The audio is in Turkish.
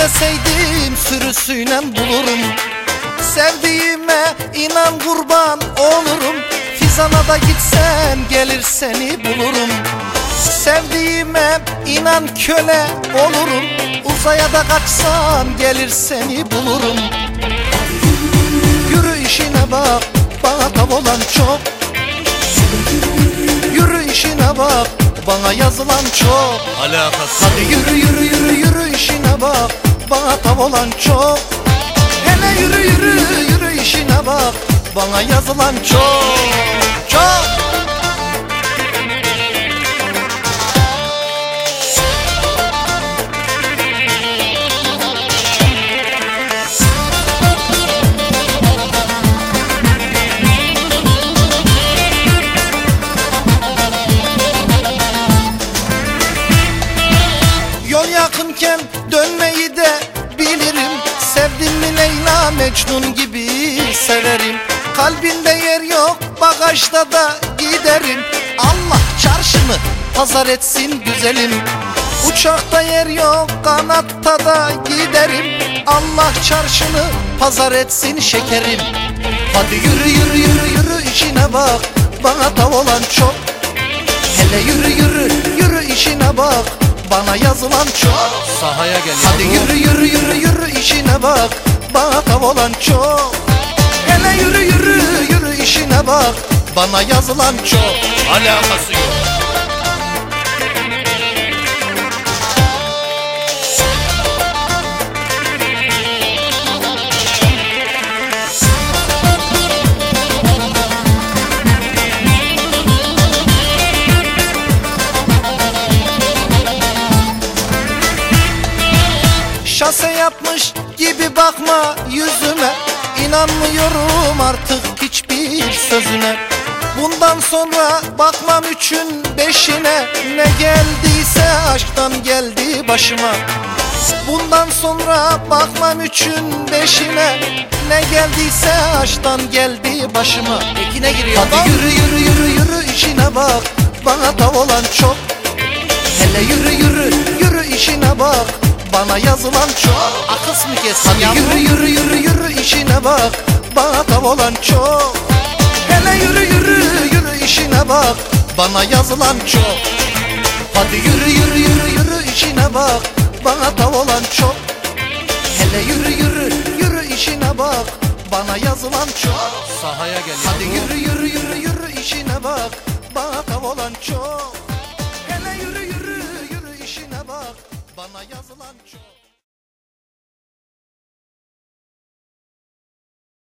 İsteseydim sürüsüyle bulurum. Sevdiğime inan kurban olurum. Fizana da gitsen gelir seni bulurum. Sevdiğime inan köle olurum. Uzaya da kaçsam gelir seni bulurum. Yürü işine bak bana tav olan çok. Yürü işine bak bana yazılan çok. Alakası Hadi yürü yürü yürü yürü işine bak Bana tav olan çok. Hele yürü yürü yürü işine bak. Bana yazılan çok Çok. Yol yakınken dönmeyi Mecnun gibi severim. Kalbinde yer yok bagajda da giderim. Allah çarşımı pazar etsin güzelim. Uçakta yer yok kanatta da giderim. Allah çarşını pazar etsin şekerim. Hadi yürü yürü yürü yürü işine bak. Bana tav olan çok. Hele yürü yürü yürü işine bak. Bana yazılan çok. Sahaya gel Hadi yürü yürü yürü yürü işine bak Bana olan çok. Hele yürü yürü yürü işine bak Bana yazılan çok. Alakası yok. Şase yapmış gibi bakma yüzüme. İnanmıyorum artık hiçbir sözüne. Bundan sonra bakmam üçün beşine. Ne geldiyse aşktan geldi başıma. Bundan sonra bakmam üçün beşine. Ne geldiyse aşktan geldi başıma. Ekine giriyor. Hadi yürü yürü yürü yürü işine bak. Bana tav olan çok. Hele yürü yürü yürü işine bak Bana yazılan çok Akıs mı kessin? Hadi yürü yürü yürü yürü işine bak. Bana tav olan çok. Hele yürü yürü yürü işine bak. Bana yazılan çok. Hadi yürü yürü yürü yürü işine bak. Bana tav olan çok. Hele yürü yürü yürü işine bak. Bana yazılan çok. Sahaya gel Hadi yürü yürü yürü yürü işine bak. Bana tav olan çok. Hele yürü yürü Bana yazılan çok